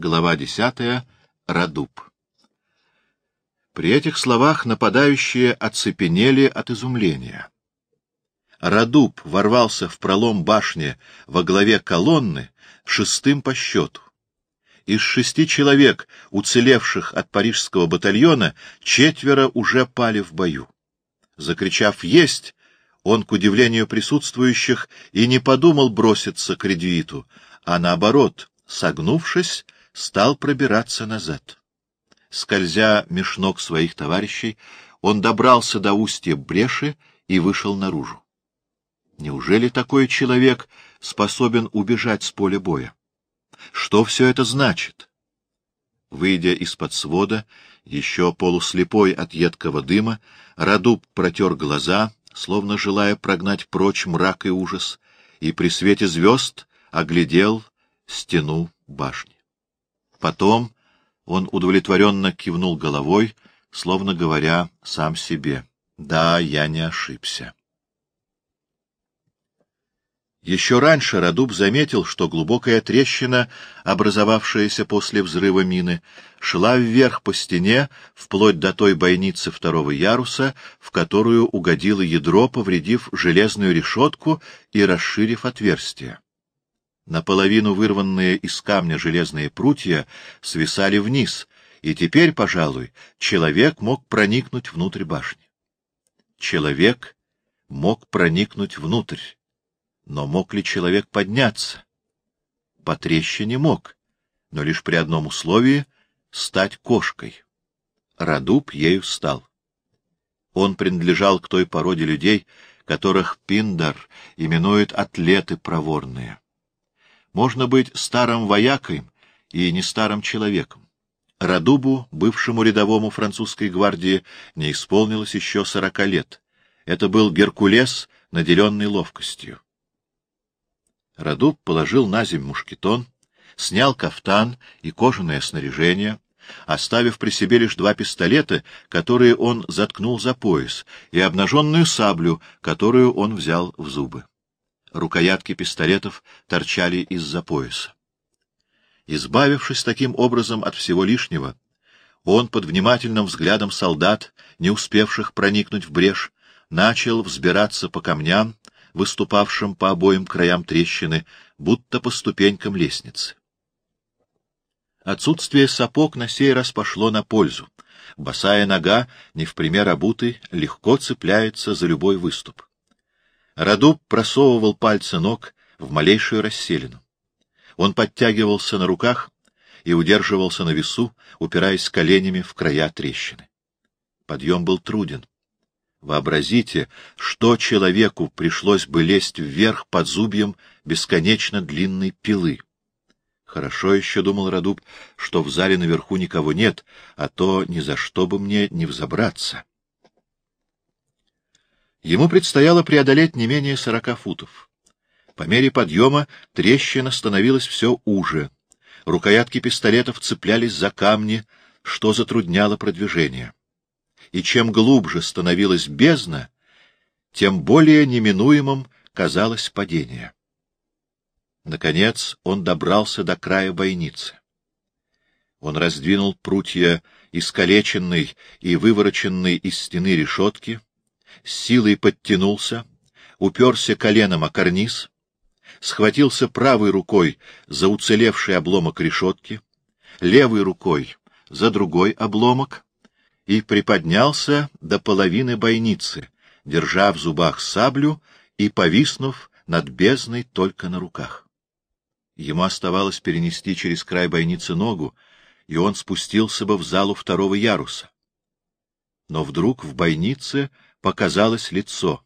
Глава десятая. Радуб. При этих словах нападающие оцепенели от изумления. Радуб ворвался в пролом башни во главе колонны шестым по счету. Из шести человек, уцелевших от парижского батальона, четверо уже пали в бою. Закричав «Есть!», он, к удивлению присутствующих, и не подумал броситься к редюиту, а наоборот, согнувшись, стал пробираться назад. Скользя меж ног своих товарищей, он добрался до устья бреши и вышел наружу. Неужели такой человек способен убежать с поля боя? Что все это значит? Выйдя из-под свода, еще полуслепой от едкого дыма, Радуб протер глаза, словно желая прогнать прочь мрак и ужас, и при свете звезд оглядел стену башни. Потом он удовлетворенно кивнул головой, словно говоря сам себе, «Да, я не ошибся». Еще раньше Радуб заметил, что глубокая трещина, образовавшаяся после взрыва мины, шла вверх по стене, вплоть до той бойницы второго яруса, в которую угодило ядро, повредив железную решетку и расширив отверстие. Наполовину вырванные из камня железные прутья свисали вниз, и теперь, пожалуй, человек мог проникнуть внутрь башни. Человек мог проникнуть внутрь, но мог ли человек подняться? По трещине мог, но лишь при одном условии — стать кошкой. Радуб ею стал. Он принадлежал к той породе людей, которых Пиндар именует атлеты проворные. Можно быть старым воякой и не старым человеком. Радубу, бывшему рядовому французской гвардии, не исполнилось еще сорока лет. Это был Геркулес, наделенный ловкостью. Радуб положил на земь мушкетон, снял кафтан и кожаное снаряжение, оставив при себе лишь два пистолета, которые он заткнул за пояс, и обнаженную саблю, которую он взял в зубы. Рукоятки пистолетов торчали из-за пояса. Избавившись таким образом от всего лишнего, он под внимательным взглядом солдат, не успевших проникнуть в брешь, начал взбираться по камням, выступавшим по обоим краям трещины, будто по ступенькам лестницы. Отсутствие сапог на сей раз пошло на пользу. Босая нога, не в пример обутой, легко цепляется за любой выступ. Радуб просовывал пальцы ног в малейшую расселину. Он подтягивался на руках и удерживался на весу, упираясь коленями в края трещины. Подъем был труден. Вообразите, что человеку пришлось бы лезть вверх под зубьем бесконечно длинной пилы. Хорошо еще, — думал Радуб, — что в зале наверху никого нет, а то ни за что бы мне не взобраться. Ему предстояло преодолеть не менее сорока футов. По мере подъема трещина становилась все уже. Рукоятки пистолетов цеплялись за камни, что затрудняло продвижение. И чем глубже становилась бездна, тем более неминуемым казалось падение. Наконец он добрался до края бойницы. Он раздвинул прутья искалеченной и вывороченной из стены решетки, с силой подтянулся, уперся коленом о карниз, схватился правой рукой за уцелевший обломок решетки, левой рукой за другой обломок и приподнялся до половины бойницы, держа в зубах саблю и повиснув над бездной только на руках. Ему оставалось перенести через край бойницы ногу, и он спустился бы в залу второго яруса. Но вдруг в бойнице показалось лицо.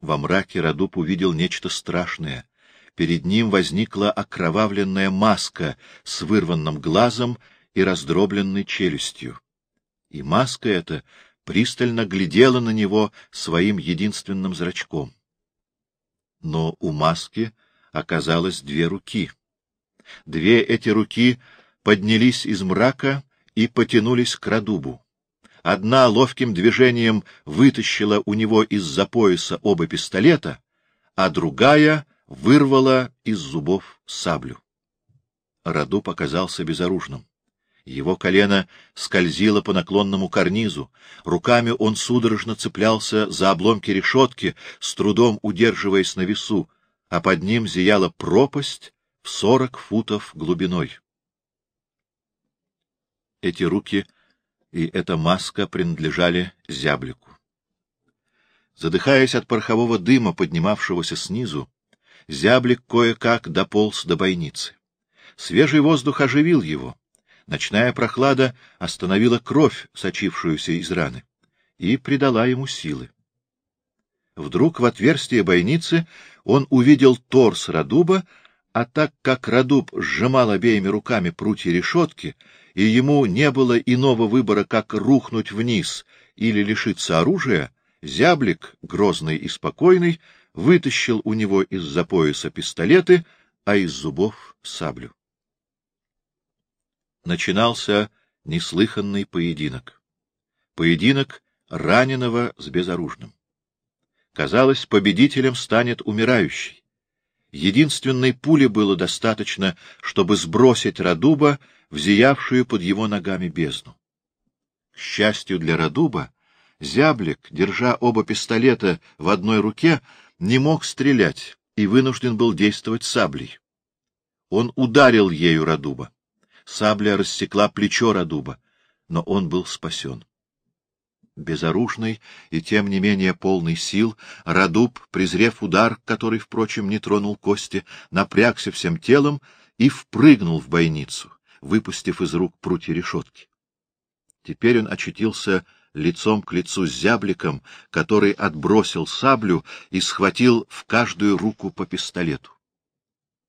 Во мраке Радуб увидел нечто страшное. Перед ним возникла окровавленная маска с вырванным глазом и раздробленной челюстью. И маска эта пристально глядела на него своим единственным зрачком. Но у маски оказалось две руки. Две эти руки поднялись из мрака и потянулись к Радубу. Одна ловким движением вытащила у него из-за пояса оба пистолета, а другая вырвала из зубов саблю. Радуб оказался безоружным. Его колено скользило по наклонному карнизу, руками он судорожно цеплялся за обломки решетки, с трудом удерживаясь на весу, а под ним зияла пропасть в сорок футов глубиной. Эти руки и эта маска принадлежали зяблику. Задыхаясь от порохового дыма, поднимавшегося снизу, зяблик кое-как дополз до бойницы. Свежий воздух оживил его. Ночная прохлада остановила кровь, сочившуюся из раны, и придала ему силы. Вдруг в отверстие бойницы он увидел торс Радуба, а так как Радуб сжимал обеими руками прутья решетки, и ему не было иного выбора, как рухнуть вниз или лишиться оружия, зяблик, грозный и спокойный, вытащил у него из-за пояса пистолеты, а из зубов — саблю начинался неслыханный поединок. Поединок раненого с безоружным. Казалось, победителем станет умирающий. Единственной пули было достаточно, чтобы сбросить Радуба в зиявшую под его ногами бездну. К счастью для Радуба, зяблик, держа оба пистолета в одной руке, не мог стрелять и вынужден был действовать саблей. Он ударил ею Радуба. Сабля рассекла плечо Радуба, но он был спасен. Безоружный и тем не менее полный сил, Радуб, презрев удар, который, впрочем, не тронул кости, напрягся всем телом и впрыгнул в бойницу, выпустив из рук прутья решетки. Теперь он очутился лицом к лицу с зябликом, который отбросил саблю и схватил в каждую руку по пистолету.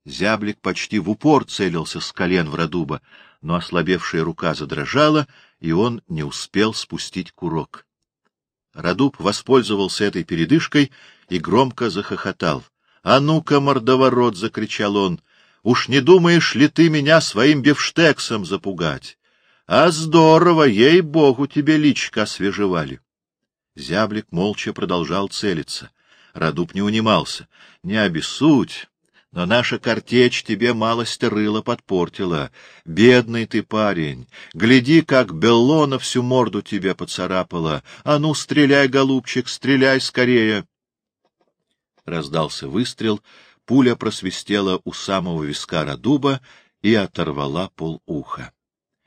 Зяблик почти в упор целился с колен в Радуба, но ослабевшая рука задрожала, и он не успел спустить курок. Радуб воспользовался этой передышкой и громко захохотал. — А ну-ка, мордоворот! — закричал он. — Уж не думаешь ли ты меня своим бифштексом запугать? А здорово, ей-богу, тебе личка освежевали. Зяблик молча продолжал целиться. Радуб не унимался. — Не обессудь! но наша картечь тебе малость рыла подпортила. Бедный ты парень, гляди, как Беллона всю морду тебе поцарапала. А ну, стреляй, голубчик, стреляй скорее! Раздался выстрел, пуля просвистела у самого виска Радуба и оторвала полуха.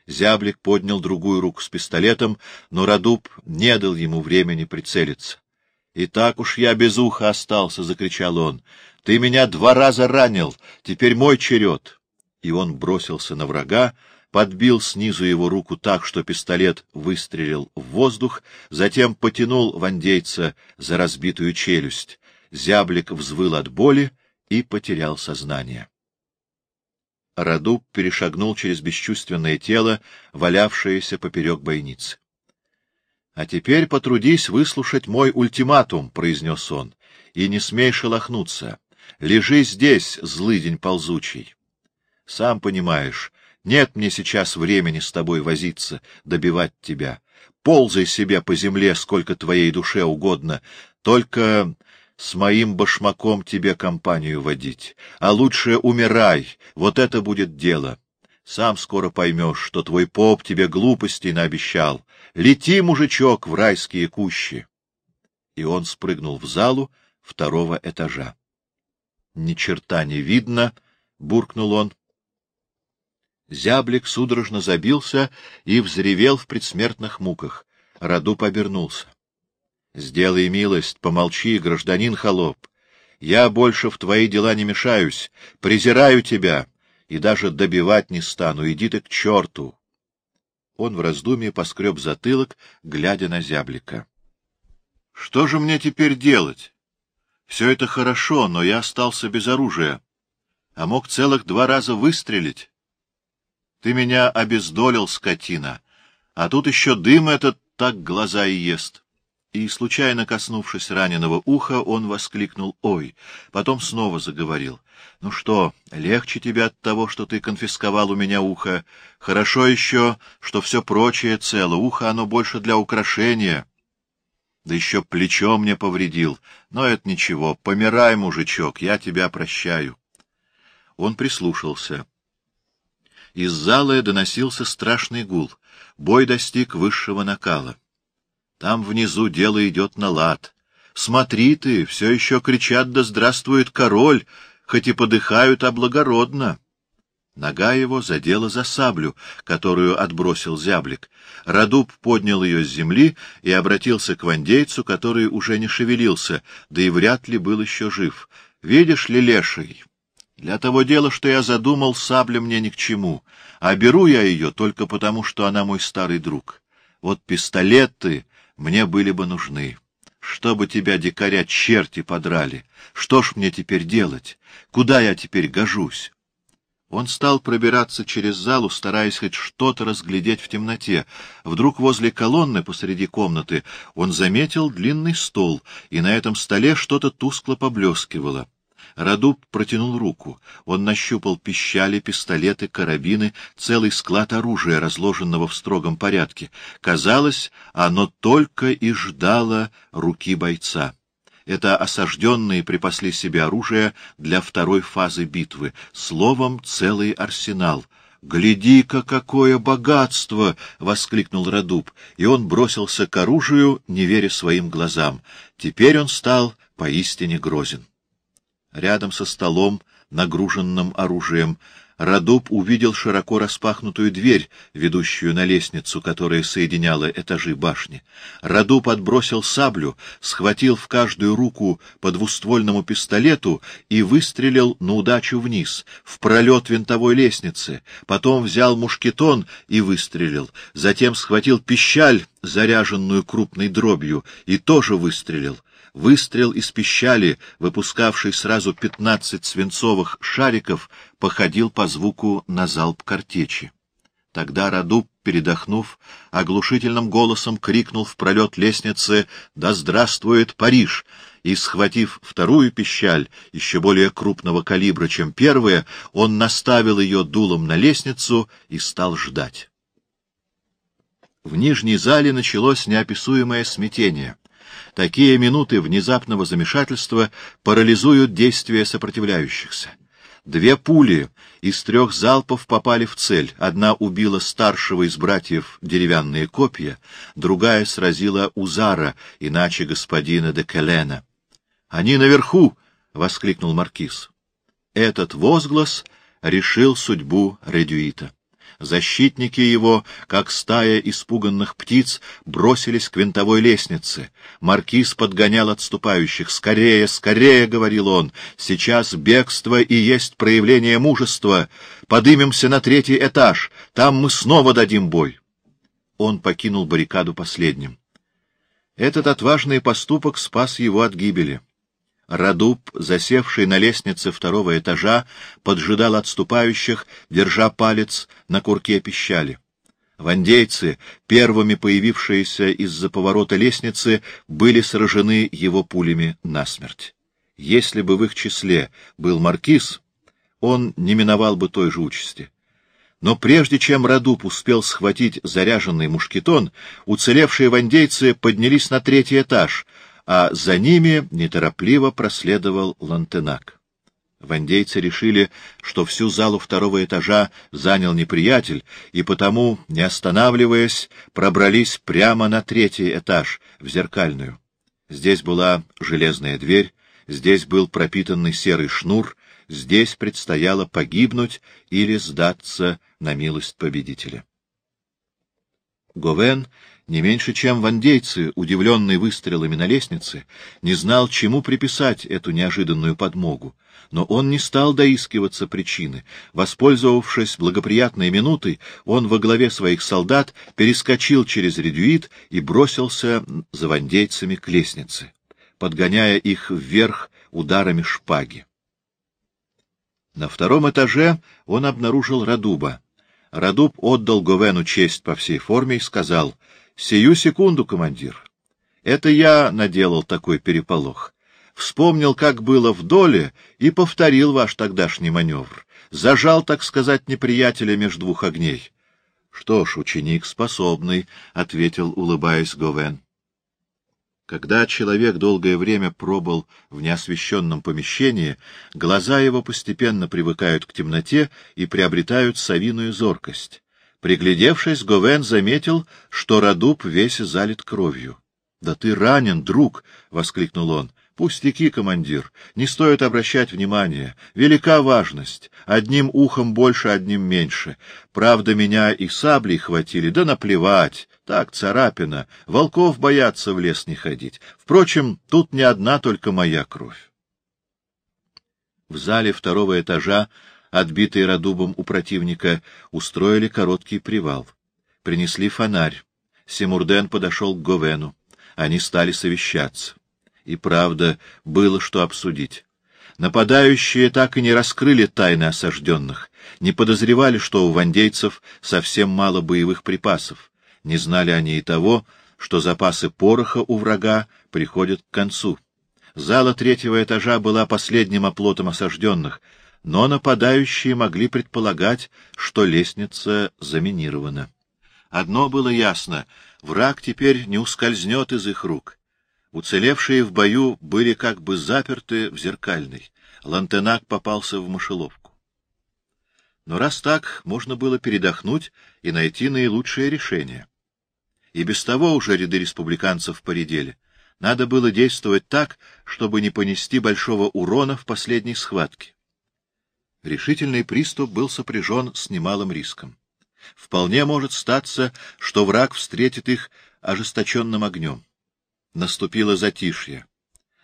Зяблик поднял другую руку с пистолетом, но Радуб не дал ему времени прицелиться. — И так уж я без уха остался, — закричал он. — Ты меня два раза ранил, теперь мой черед. И он бросился на врага, подбил снизу его руку так, что пистолет выстрелил в воздух, затем потянул вандейца за разбитую челюсть. Зяблик взвыл от боли и потерял сознание. Радуб перешагнул через бесчувственное тело, валявшееся поперек бойницы. — А теперь потрудись выслушать мой ультиматум, — произнес он, — и не смей шелохнуться. Лежи здесь, злыдень ползучий. Сам понимаешь, нет мне сейчас времени с тобой возиться, добивать тебя. Ползай себе по земле, сколько твоей душе угодно, только с моим башмаком тебе компанию водить. А лучше умирай, вот это будет дело. Сам скоро поймешь, что твой поп тебе глупостей наобещал. Лети, мужичок, в райские кущи. И он спрыгнул в залу второго этажа. Ни черта не видно, буркнул он. Зяблик судорожно забился и взревел в предсмертных муках. Раду побернулся. Сделай милость, помолчи, гражданин холоп. Я больше в твои дела не мешаюсь, презираю тебя и даже добивать не стану. Иди ты к черту! Он в раздумье поскреб затылок, глядя на зяблика. — Что же мне теперь делать? Все это хорошо, но я остался без оружия, а мог целых два раза выстрелить. Ты меня обездолил, скотина, а тут еще дым этот так глаза и ест и, случайно коснувшись раненого уха, он воскликнул «Ой!», потом снова заговорил. «Ну что, легче тебе от того, что ты конфисковал у меня ухо. Хорошо еще, что все прочее цело. Ухо оно больше для украшения. Да еще плечо мне повредил. Но это ничего. Помирай, мужичок, я тебя прощаю». Он прислушался. Из зала доносился страшный гул. Бой достиг высшего накала. Там внизу дело идет на лад. Смотри ты, все еще кричат «Да здравствует король!», хоть и подыхают, а благородно. Нога его задела за саблю, которую отбросил зяблик. Радуб поднял ее с земли и обратился к вандейцу, который уже не шевелился, да и вряд ли был еще жив. — Видишь ли, леший, для того дела, что я задумал, сабля мне ни к чему, а беру я ее только потому, что она мой старый друг. Вот пистолеты мне были бы нужны. Чтобы тебя, дикаря, черти подрали, что ж мне теперь делать? Куда я теперь гожусь? Он стал пробираться через залу, стараясь хоть что-то разглядеть в темноте. Вдруг возле колонны посреди комнаты он заметил длинный стол, и на этом столе что-то тускло поблескивало. Радуб протянул руку. Он нащупал пищали, пистолеты, карабины, целый склад оружия, разложенного в строгом порядке. Казалось, оно только и ждало руки бойца. Это осажденные припасли себе оружие для второй фазы битвы. Словом, целый арсенал. «Гляди-ка, какое богатство!» — воскликнул Радуб, и он бросился к оружию, не веря своим глазам. Теперь он стал поистине грозен. Рядом со столом, нагруженным оружием, Радуб увидел широко распахнутую дверь, ведущую на лестницу, которая соединяла этажи башни. Радуб отбросил саблю, схватил в каждую руку по двуствольному пистолету и выстрелил на удачу вниз, в пролет винтовой лестницы, потом взял мушкетон и выстрелил, затем схватил пищаль, заряженную крупной дробью, и тоже выстрелил. Выстрел из пищали, выпускавший сразу пятнадцать свинцовых шариков, походил по звуку на залп картечи. Тогда Радуб, передохнув, оглушительным голосом крикнул в пролет лестницы «Да здравствует Париж!» и, схватив вторую пищаль, еще более крупного калибра, чем первая, он наставил ее дулом на лестницу и стал ждать. В нижней зале началось неописуемое смятение. Такие минуты внезапного замешательства парализуют действия сопротивляющихся. Две пули из трех залпов попали в цель. Одна убила старшего из братьев деревянные копья, другая сразила Узара, иначе господина де Келена. — Они наверху! — воскликнул маркиз. Этот возглас решил судьбу Редюита. Защитники его, как стая испуганных птиц, бросились к винтовой лестнице. Маркиз подгонял отступающих. «Скорее, скорее!» — говорил он. «Сейчас бегство и есть проявление мужества. Подымемся на третий этаж. Там мы снова дадим бой». Он покинул баррикаду последним. Этот отважный поступок спас его от гибели. Радуб, засевший на лестнице второго этажа, поджидал отступающих, держа палец на курке пищали. Вандейцы, первыми появившиеся из-за поворота лестницы, были сражены его пулями насмерть. Если бы в их числе был маркиз, он не миновал бы той же участи. Но прежде чем Радуб успел схватить заряженный мушкетон, уцелевшие вандейцы поднялись на третий этаж — а за ними неторопливо проследовал Лантенак. Вандейцы решили, что всю залу второго этажа занял неприятель, и потому, не останавливаясь, пробрались прямо на третий этаж, в зеркальную. Здесь была железная дверь, здесь был пропитанный серый шнур, здесь предстояло погибнуть или сдаться на милость победителя. Говен не меньше, чем вандейцы, удивленный выстрелами на лестнице, не знал, чему приписать эту неожиданную подмогу. Но он не стал доискиваться причины. Воспользовавшись благоприятной минутой, он во главе своих солдат перескочил через редюит и бросился за вандейцами к лестнице, подгоняя их вверх ударами шпаги. На втором этаже он обнаружил Радуба. Радуб отдал Говену честь по всей форме и сказал — Сию секунду, командир. Это я наделал такой переполох. Вспомнил, как было в доле, и повторил ваш тогдашний маневр. Зажал, так сказать, неприятеля между двух огней. — Что ж, ученик способный, — ответил, улыбаясь Говен. Когда человек долгое время пробыл в неосвещенном помещении, глаза его постепенно привыкают к темноте и приобретают совиную зоркость. Приглядевшись, Говен заметил, что Радуб весь залит кровью. — Да ты ранен, друг! — воскликнул он. — Пустяки, командир, не стоит обращать внимания. Велика важность. Одним ухом больше, одним меньше. Правда, меня и саблей хватили, да наплевать. Так, царапина. Волков боятся в лес не ходить. Впрочем, тут не одна только моя кровь. В зале второго этажа, отбитый радубом у противника, устроили короткий привал. Принесли фонарь. Симурден подошел к Говену. Они стали совещаться. И правда, было что обсудить. Нападающие так и не раскрыли тайны осажденных, не подозревали, что у вандейцев совсем мало боевых припасов, не знали они и того, что запасы пороха у врага приходят к концу. Зала третьего этажа была последним оплотом осажденных, но нападающие могли предполагать, что лестница заминирована. Одно было ясно — враг теперь не ускользнет из их рук — Уцелевшие в бою были как бы заперты в зеркальной. Лантенак попался в мышеловку. Но раз так, можно было передохнуть и найти наилучшее решение. И без того уже ряды республиканцев поредели. Надо было действовать так, чтобы не понести большого урона в последней схватке. Решительный приступ был сопряжен с немалым риском. Вполне может статься, что враг встретит их ожесточенным огнем. Наступило затишье.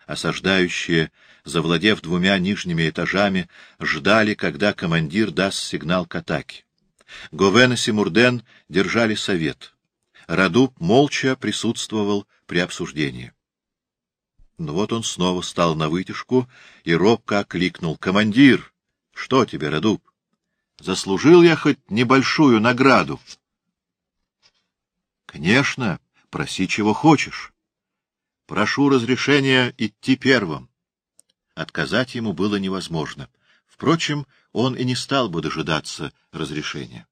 Осаждающие, завладев двумя нижними этажами, ждали, когда командир даст сигнал к атаке. Говен и Симурден держали совет. Радуб молча присутствовал при обсуждении. Но вот он снова стал на вытяжку и робко окликнул. — Командир! Что тебе, Радуб? Заслужил я хоть небольшую награду? — Конечно, проси, чего хочешь. Прошу разрешения идти первым. Отказать ему было невозможно. Впрочем, он и не стал бы дожидаться разрешения.